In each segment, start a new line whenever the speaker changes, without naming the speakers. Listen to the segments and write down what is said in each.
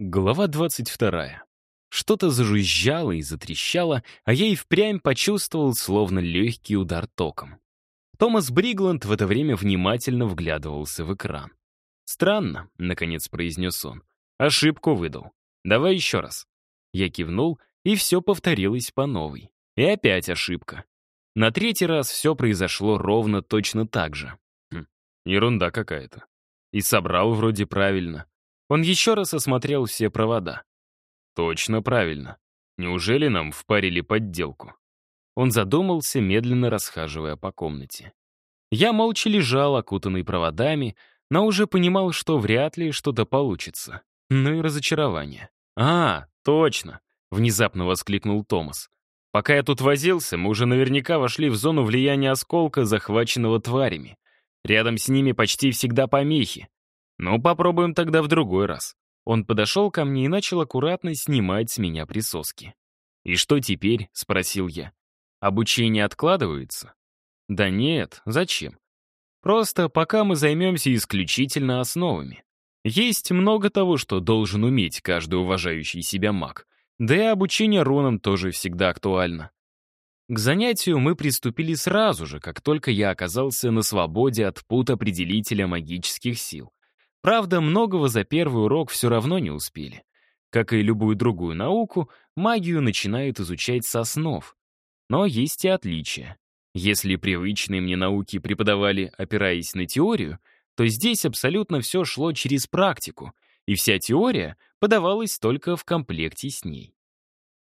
Глава 22. Что-то зажужжало и затрещало, а я и впрямь почувствовал словно легкий удар током. Томас Бригланд в это время внимательно вглядывался в экран. «Странно», — наконец произнес он. «Ошибку выдал. Давай еще раз». Я кивнул, и все повторилось по новой. И опять ошибка. На третий раз все произошло ровно точно так же. Хм, ерунда какая-то. И собрал вроде правильно. Он еще раз осмотрел все провода. Точно правильно. Неужели нам впарили подделку? Он задумался, медленно расхаживая по комнате. Я молча лежал, окутанный проводами, но уже понимал, что вряд ли что-то получится. Ну и разочарование. «А, точно!» — внезапно воскликнул Томас. «Пока я тут возился, мы уже наверняка вошли в зону влияния осколка, захваченного тварями. Рядом с ними почти всегда помехи. «Ну, попробуем тогда в другой раз». Он подошел ко мне и начал аккуратно снимать с меня присоски. «И что теперь?» — спросил я. «Обучение откладывается?» «Да нет, зачем? Просто пока мы займемся исключительно основами. Есть много того, что должен уметь каждый уважающий себя маг. Да и обучение рунам тоже всегда актуально. К занятию мы приступили сразу же, как только я оказался на свободе от пут определителя магических сил. Правда, многого за первый урок все равно не успели. Как и любую другую науку, магию начинают изучать с основ. Но есть и отличия. Если привычные мне науки преподавали, опираясь на теорию, то здесь абсолютно все шло через практику, и вся теория подавалась только в комплекте с ней.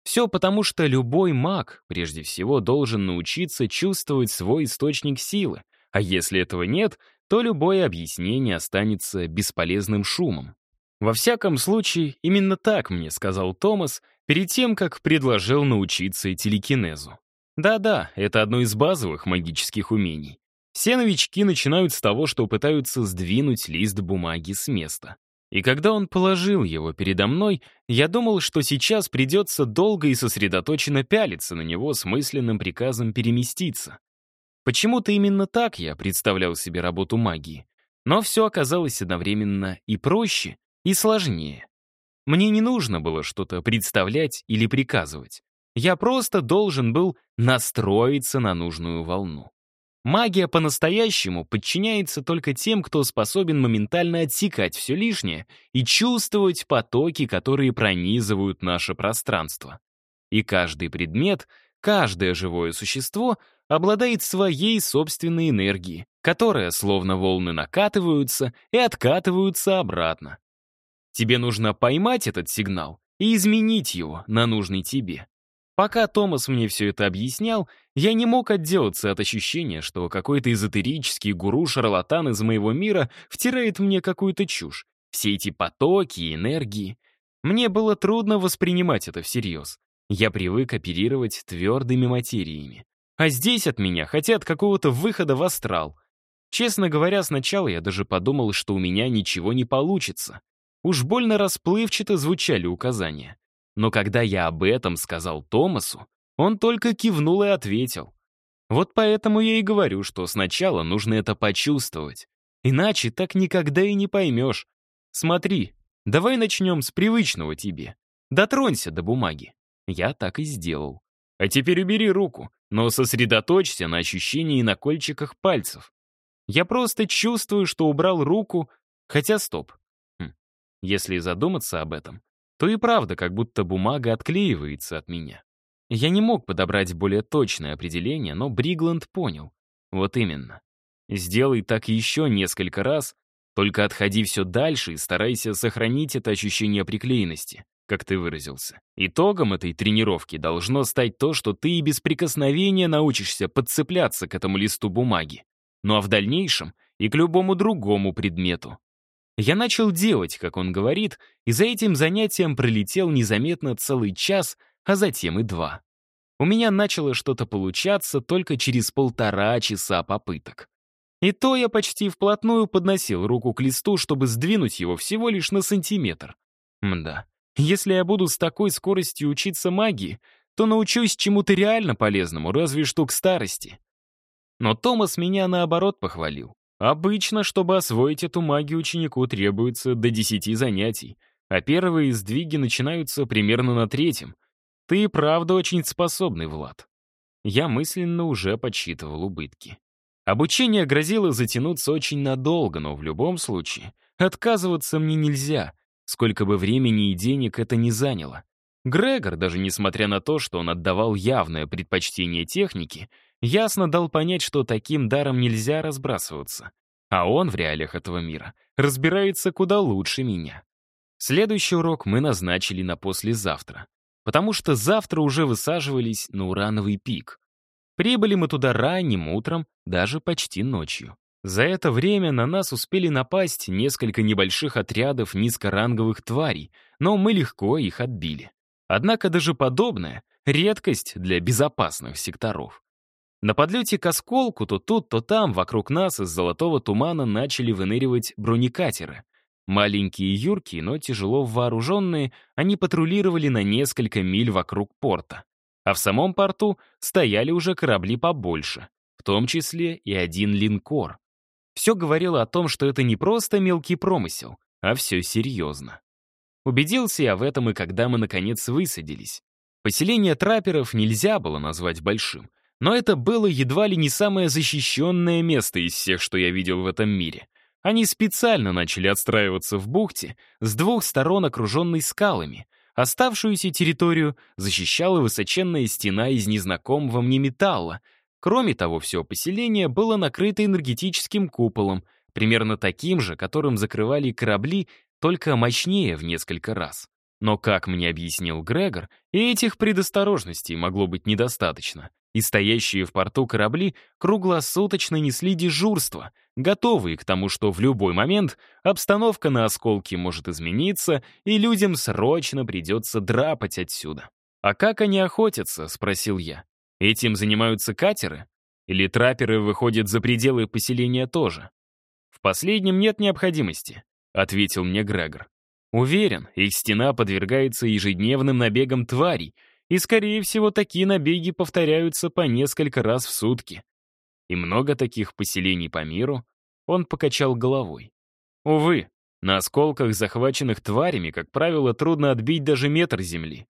Все потому, что любой маг, прежде всего, должен научиться чувствовать свой источник силы, а если этого нет, то любое объяснение останется бесполезным шумом. Во всяком случае, именно так мне сказал Томас перед тем, как предложил научиться телекинезу. Да-да, это одно из базовых магических умений. Все новички начинают с того, что пытаются сдвинуть лист бумаги с места. И когда он положил его передо мной, я думал, что сейчас придется долго и сосредоточенно пялиться на него с мысленным приказом переместиться. Почему-то именно так я представлял себе работу магии. Но все оказалось одновременно и проще, и сложнее. Мне не нужно было что-то представлять или приказывать. Я просто должен был настроиться на нужную волну. Магия по-настоящему подчиняется только тем, кто способен моментально отсекать все лишнее и чувствовать потоки, которые пронизывают наше пространство. И каждый предмет, каждое живое существо обладает своей собственной энергией, которая, словно волны, накатываются и откатываются обратно. Тебе нужно поймать этот сигнал и изменить его на нужный тебе. Пока Томас мне все это объяснял, я не мог отделаться от ощущения, что какой-то эзотерический гуру-шарлатан из моего мира втирает мне какую-то чушь. Все эти потоки и энергии. Мне было трудно воспринимать это всерьез. Я привык оперировать твердыми материями. А здесь от меня хотят какого-то выхода в астрал. Честно говоря, сначала я даже подумал, что у меня ничего не получится. Уж больно расплывчато звучали указания. Но когда я об этом сказал Томасу, он только кивнул и ответил. Вот поэтому я и говорю, что сначала нужно это почувствовать. Иначе так никогда и не поймешь. Смотри, давай начнем с привычного тебе. Дотронься до бумаги. Я так и сделал. А теперь убери руку, но сосредоточься на ощущении на кольчиках пальцев. Я просто чувствую, что убрал руку, хотя стоп. Хм. Если задуматься об этом, то и правда, как будто бумага отклеивается от меня. Я не мог подобрать более точное определение, но Бригланд понял. Вот именно. Сделай так еще несколько раз, только отходи все дальше и старайся сохранить это ощущение приклеенности как ты выразился. Итогом этой тренировки должно стать то, что ты и без прикосновения научишься подцепляться к этому листу бумаги. Ну а в дальнейшем и к любому другому предмету. Я начал делать, как он говорит, и за этим занятием пролетел незаметно целый час, а затем и два. У меня начало что-то получаться только через полтора часа попыток. И то я почти вплотную подносил руку к листу, чтобы сдвинуть его всего лишь на сантиметр. Мда, если я буду с такой скоростью учиться магии, то научусь чему-то реально полезному, разве что к старости. Но Томас меня наоборот похвалил. Обычно, чтобы освоить эту магию ученику, требуется до 10 занятий. а первые сдвиги начинаются примерно на третьем. Ты правда очень способный, Влад. Я мысленно уже подсчитывал убытки. Обучение грозило затянуться очень надолго, но в любом случае отказываться мне нельзя, сколько бы времени и денег это ни заняло. Грегор, даже несмотря на то, что он отдавал явное предпочтение технике, ясно дал понять, что таким даром нельзя разбрасываться. А он в реалиях этого мира разбирается куда лучше меня. Следующий урок мы назначили на послезавтра, потому что завтра уже высаживались на урановый пик. Прибыли мы туда ранним утром, даже почти ночью. За это время на нас успели напасть несколько небольших отрядов низкоранговых тварей, но мы легко их отбили. Однако даже подобное — редкость для безопасных секторов. На подлете к осколку то тут, то там вокруг нас из золотого тумана начали выныривать бронекатеры. Маленькие юркие, но тяжело вооруженные, они патрулировали на несколько миль вокруг порта. А в самом порту стояли уже корабли побольше, в том числе и один линкор. Все говорило о том, что это не просто мелкий промысел, а все серьезно. Убедился я в этом и когда мы, наконец, высадились. Поселение трапперов нельзя было назвать большим, но это было едва ли не самое защищенное место из всех, что я видел в этом мире — они специально начали отстраиваться в бухте, с двух сторон окруженной скалами. Оставшуюся территорию защищала высоченная стена из незнакомого мне металла. Кроме того, все поселение было накрыто энергетическим куполом, примерно таким же, которым закрывали корабли, только мощнее в несколько раз. Но, как мне объяснил Грегор, этих предосторожностей могло быть недостаточно и стоящие в порту корабли круглосуточно несли дежурство, готовые к тому, что в любой момент обстановка на осколке может измениться, и людям срочно придется драпать отсюда. «А как они охотятся?» — спросил я. «Этим занимаются катеры? Или трапперы выходят за пределы поселения тоже?» «В последнем нет необходимости», — ответил мне Грегор. «Уверен, их стена подвергается ежедневным набегам тварей, и, скорее всего, такие набеги повторяются по несколько раз в сутки. И много таких поселений по миру. Он покачал головой. Увы, на осколках, захваченных тварями, как правило, трудно отбить даже метр земли.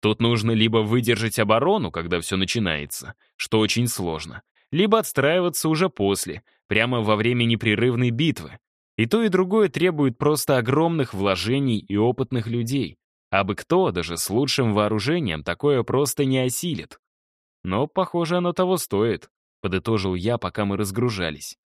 Тут нужно либо выдержать оборону, когда все начинается, что очень сложно, либо отстраиваться уже после, прямо во время непрерывной битвы. И то, и другое требует просто огромных вложений и опытных людей. А бы кто, даже с лучшим вооружением, такое просто не осилит. Но, похоже, оно того стоит, подытожил я, пока мы разгружались.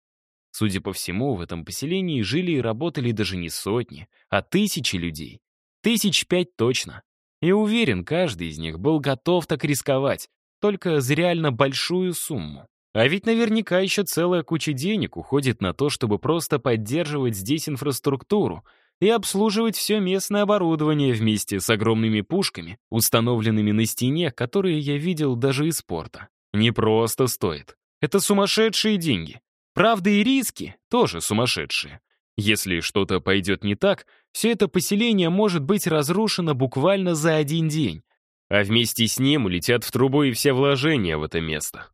Судя по всему, в этом поселении жили и работали даже не сотни, а тысячи людей. Тысяч пять точно. И уверен, каждый из них был готов так рисковать, только за реально большую сумму. А ведь наверняка еще целая куча денег уходит на то, чтобы просто поддерживать здесь инфраструктуру, и обслуживать все местное оборудование вместе с огромными пушками, установленными на стене, которые я видел даже из порта. Не просто стоит. Это сумасшедшие деньги. Правда, и риски тоже сумасшедшие. Если что-то пойдет не так, все это поселение может быть разрушено буквально за один день, а вместе с ним улетят в трубу и все вложения в это место.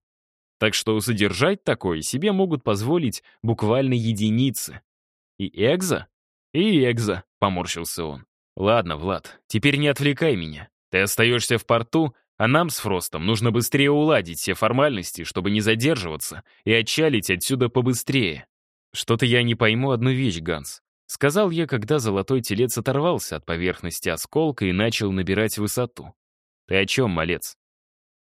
Так что содержать такое себе могут позволить буквально единицы. И Экза «И Экза», — поморщился он. «Ладно, Влад, теперь не отвлекай меня. Ты остаешься в порту, а нам с Фростом нужно быстрее уладить все формальности, чтобы не задерживаться, и отчалить отсюда побыстрее. Что-то я не пойму одну вещь, Ганс. Сказал я, когда золотой телец оторвался от поверхности осколка и начал набирать высоту. Ты о чем, малец?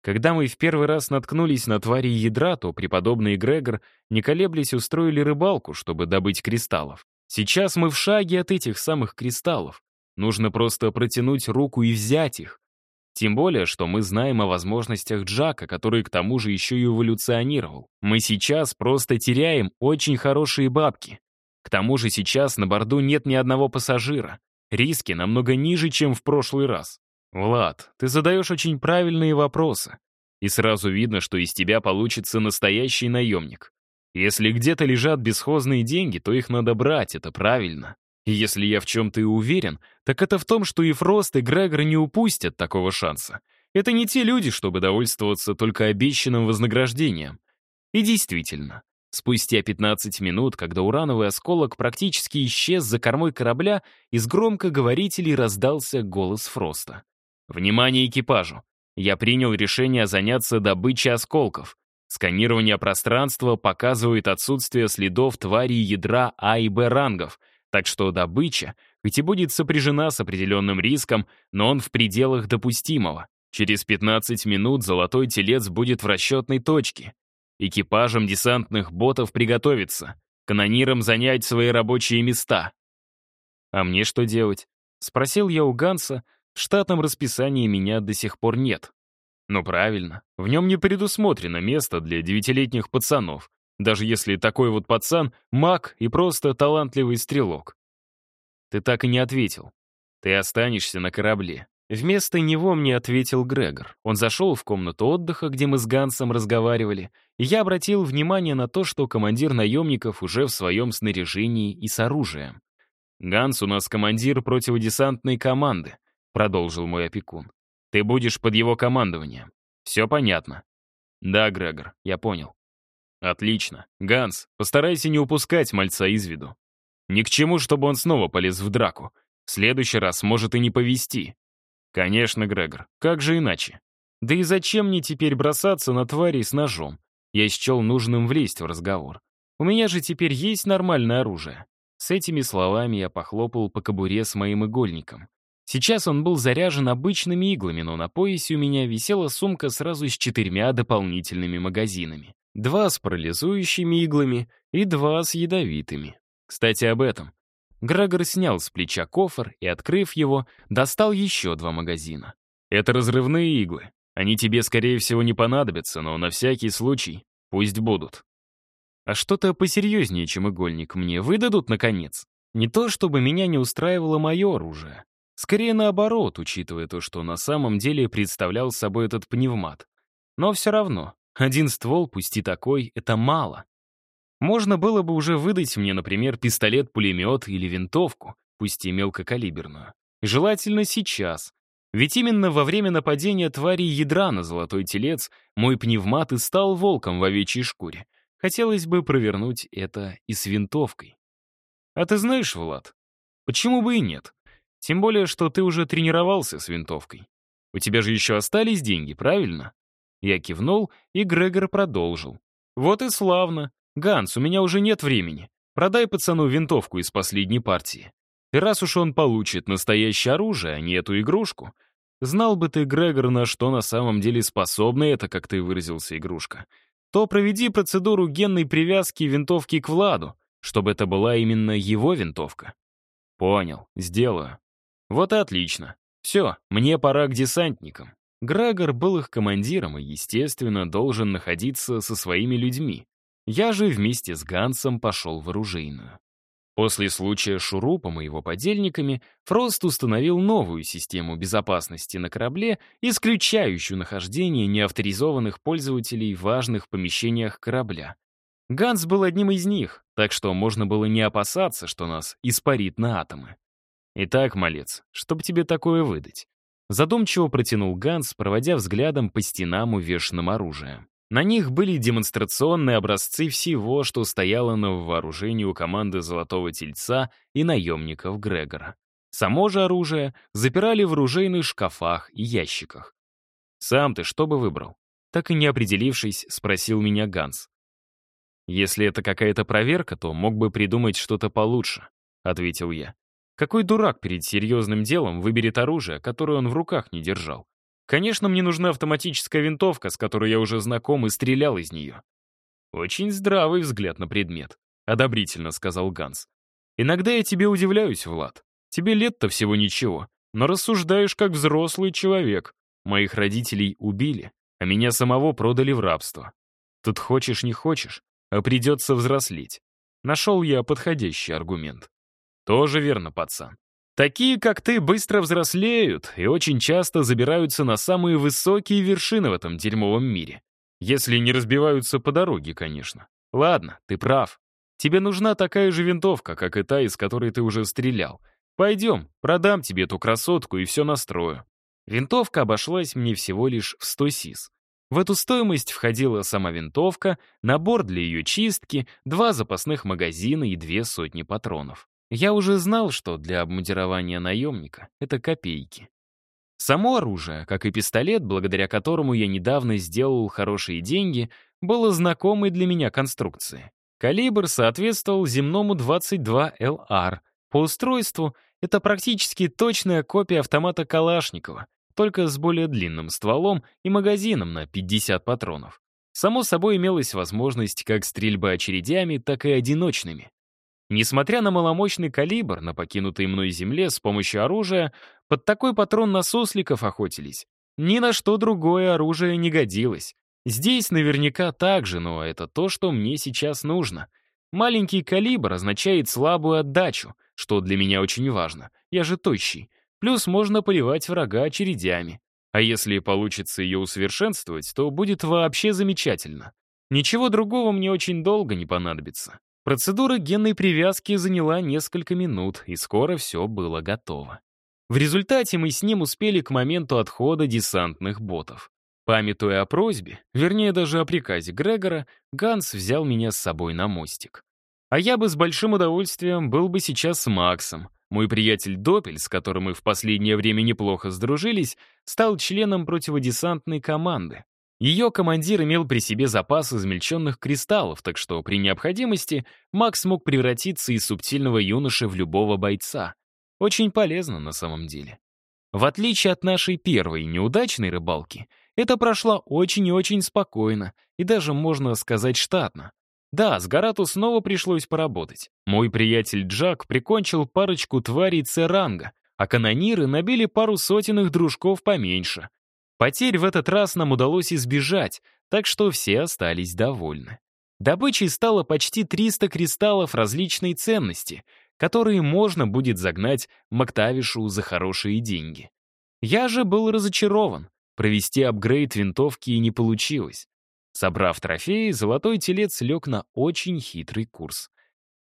Когда мы в первый раз наткнулись на твари ядра, то преподобный Грегор, не колеблясь, устроили рыбалку, чтобы добыть кристаллов. Сейчас мы в шаге от этих самых кристаллов. Нужно просто протянуть руку и взять их. Тем более, что мы знаем о возможностях Джака, который к тому же еще и эволюционировал. Мы сейчас просто теряем очень хорошие бабки. К тому же сейчас на борту нет ни одного пассажира. Риски намного ниже, чем в прошлый раз. Влад, ты задаешь очень правильные вопросы. И сразу видно, что из тебя получится настоящий наемник. Если где-то лежат бесхозные деньги, то их надо брать, это правильно. Если я в чем-то и уверен, так это в том, что и Фрост, и Грегор не упустят такого шанса. Это не те люди, чтобы довольствоваться только обещанным вознаграждением. И действительно, Спустя 15 минут, когда урановый осколок практически исчез за кормой корабля, из громкоговорителей раздался голос Фроста. «Внимание экипажу! Я принял решение заняться добычей осколков. Сканирование пространства показывает отсутствие следов твари ядра А и Б рангов, так что добыча, хоть и будет сопряжена с определенным риском, но он в пределах допустимого. Через 15 минут золотой телец будет в расчетной точке. Экипажам десантных ботов приготовиться, канонирам занять свои рабочие места. «А мне что делать?» — спросил я у Ганса. В штатном расписании меня до сих пор нет. Ну правильно, в нем не предусмотрено место для девятилетних пацанов, даже если такой вот пацан — маг и просто талантливый стрелок. Ты так и не ответил. Ты останешься на корабле. Вместо него мне ответил Грегор. Он зашел в комнату отдыха, где мы с Гансом разговаривали, и я обратил внимание на то, что командир наемников уже в своем снаряжении и с оружием. «Ганс у нас командир противодесантной команды», — продолжил мой опекун. «Ты будешь под его командованием. Все понятно?» «Да, Грегор, я понял». «Отлично. Ганс, постарайся не упускать мальца из виду. Ни к чему, чтобы он снова полез в драку. В следующий раз может и не повезти. «Конечно, Грегор. Как же иначе? Да и зачем мне теперь бросаться на тварей с ножом? Я счел нужным влезть в разговор. У меня же теперь есть нормальное оружие». С этими словами я похлопал по кобуре с моим игольником. Сейчас он был заряжен обычными иглами, но на поясе у меня висела сумка сразу с четырьмя дополнительными магазинами. Два с парализующими иглами и два с ядовитыми. Кстати, об этом. Грегор снял с плеча кофр и, открыв его, достал еще два магазина. «Это разрывные иглы. Они тебе, скорее всего, не понадобятся, но на всякий случай пусть будут». «А что-то посерьезнее, чем игольник, мне выдадут, наконец?» Не то, чтобы меня не устраивало мое оружие. Скорее наоборот, учитывая то, что на самом деле представлял собой этот пневмат. Но все равно, один ствол, пусть и такой, это мало. Можно было бы уже выдать мне, например, пистолет-пулемет или винтовку, пусть и мелкокалиберную. Желательно сейчас. Ведь именно во время нападения твари ядра на золотой телец мой пневмат и стал волком в овечьей шкуре. Хотелось бы провернуть это и с винтовкой. А ты знаешь, Влад, почему бы и нет? Тем более, что ты уже тренировался с винтовкой. У тебя же еще остались деньги, правильно? Я кивнул, и Грегор продолжил. Вот и славно. «Ганс, у меня уже нет времени. Продай пацану винтовку из последней партии. И раз уж он получит настоящее оружие, а не эту игрушку, знал бы ты, Грегор, на что на самом деле способна эта, как ты выразился, игрушка, то проведи процедуру генной привязки винтовки к Владу, чтобы это была именно его винтовка». «Понял, сделаю». «Вот и отлично. Все, мне пора к десантникам». Грегор был их командиром и, естественно, должен находиться со своими людьми. Я же вместе с Гансом пошел в оружейную. После случая с Шурупом и его подельниками Фрост установил новую систему безопасности на корабле, исключающую нахождение неавторизованных пользователей в важных помещениях корабля. Ганс был одним из них, так что можно было не опасаться, что нас испарит на атомы. «Итак, малец, чтоб тебе такое выдать?» Задумчиво протянул Ганс, проводя взглядом по стенам, увешанным оружием. На них были демонстрационные образцы всего, что стояло на вооружении у команды «Золотого тельца» и наемников Грегора. Само же оружие запирали в оружейных шкафах и ящиках. «Сам ты что бы выбрал?» Так и не определившись, спросил меня Ганс. «Если это какая-то проверка, то мог бы придумать что-то получше», — ответил я. «Какой дурак перед серьезным делом выберет оружие, которое он в руках не держал? Конечно, мне нужна автоматическая винтовка, с которой я уже знаком и стрелял из нее. Очень здравый взгляд на предмет, одобрительно сказал Ганс. Иногда я тебе удивляюсь, Влад. Тебе лет-то всего ничего, но рассуждаешь как взрослый человек. Моих родителей убили, а меня самого продали в рабство. Тут хочешь не хочешь, а придется взрослеть. Нашел я подходящий аргумент. Тоже верно, пацан. Такие, как ты, быстро взрослеют и очень часто забираются на самые высокие вершины в этом дерьмовом мире. Если не разбиваются по дороге, конечно. Ладно, ты прав. Тебе нужна такая же винтовка, как и та, из которой ты уже стрелял. Пойдем, продам тебе эту красотку и все настрою. Винтовка обошлась мне всего лишь в 100 сис. В эту стоимость входила сама винтовка, набор для ее чистки, два запасных магазина и две сотни патронов. Я уже знал, что для обмундирования наемника это копейки. Само оружие, как и пистолет, благодаря которому я недавно сделал хорошие деньги, было знакомой для меня конструкции. Калибр соответствовал земному 22LR. По устройству это практически точная копия автомата Калашникова, только с более длинным стволом и магазином на 50 патронов. Само собой имелась возможность как стрельбы очередями, так и одиночными. Несмотря на маломощный калибр на покинутой мной земле с помощью оружия, под такой патрон на сусликов охотились. Ни на что другое оружие не годилось. Здесь наверняка так же, но это то, что мне сейчас нужно. Маленький калибр означает слабую отдачу, что для меня очень важно. Я же тощий. Плюс можно поливать врага очередями. А если получится ее усовершенствовать, то будет вообще замечательно. Ничего другого мне очень долго не понадобится. Процедура генной привязки заняла несколько минут, и скоро все было готово. В результате мы с ним успели к моменту отхода десантных ботов. Памятуя о просьбе, вернее даже о приказе Грегора, Ганс взял меня с собой на мостик. А я бы с большим удовольствием был бы сейчас с Максом. Мой приятель Допель, с которым мы в последнее время неплохо сдружились, стал членом противодесантной команды. Ее командир имел при себе запас измельченных кристаллов, так что при необходимости Макс мог превратиться из субтильного юноши в любого бойца. Очень полезно на самом деле. В отличие от нашей первой неудачной рыбалки, это прошло очень и очень спокойно, и даже, можно сказать, штатно. Да, с Гарату снова пришлось поработать. Мой приятель Джак прикончил парочку тварей Церанга, а канониры набили пару сотен их дружков поменьше, Потерь в этот раз нам удалось избежать, так что все остались довольны. Добычей стало почти 300 кристаллов различной ценности, которые можно будет загнать Мактавишу за хорошие деньги. Я же был разочарован. Провести апгрейд винтовки не получилось. Собрав трофеи, золотой телец лег на очень хитрый курс.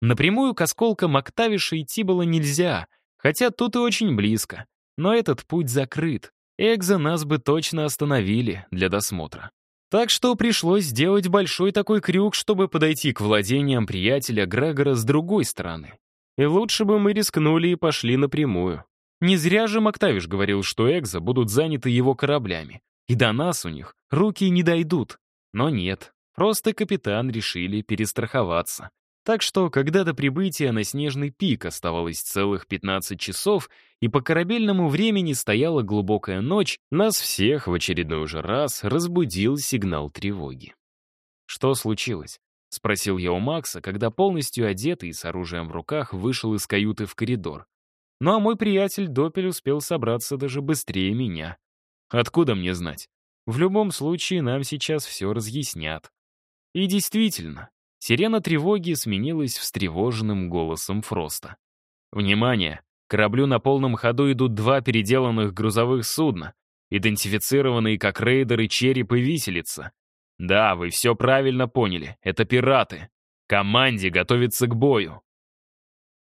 Напрямую к осколкам Октавиша идти было нельзя, хотя тут и очень близко. Но этот путь закрыт. Экзо нас бы точно остановили для досмотра. Так что пришлось сделать большой такой крюк, чтобы подойти к владениям приятеля Грегора с другой стороны. И лучше бы мы рискнули и пошли напрямую. Не зря же Мактавиш говорил, что Экзо будут заняты его кораблями. И до нас у них руки не дойдут. Но нет, просто капитан решили перестраховаться. Так что, когда до прибытия на снежный пик оставалось целых 15 часов, и по корабельному времени стояла глубокая ночь, нас всех в очередной уже раз разбудил сигнал тревоги. «Что случилось?» — спросил я у Макса, когда полностью одетый и с оружием в руках вышел из каюты в коридор. Ну а мой приятель Допель успел собраться даже быстрее меня. Откуда мне знать? В любом случае, нам сейчас все разъяснят. И действительно, Сирена тревоги сменилась встревоженным голосом Фроста. «Внимание! К кораблю на полном ходу идут два переделанных грузовых судна, идентифицированные как рейдеры череп и виселица. Да, вы все правильно поняли, это пираты. Команде готовиться к бою.